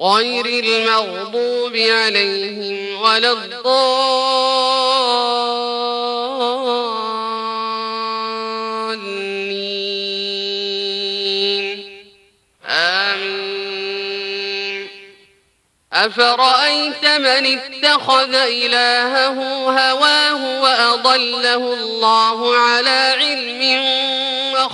غير المغضوب عليهم ولا الضالين. آمين. أفرأيت من اتخذ إلهه هواه وأضله الله على علم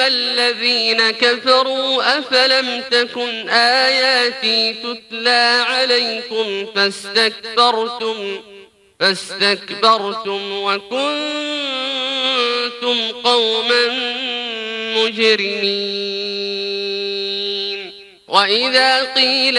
الذين كفروا أفلم تكن آياتي تتلى عليكم فاستكبرتم فاستكبرتم وكنتم قوما مجرمين وإذا قيل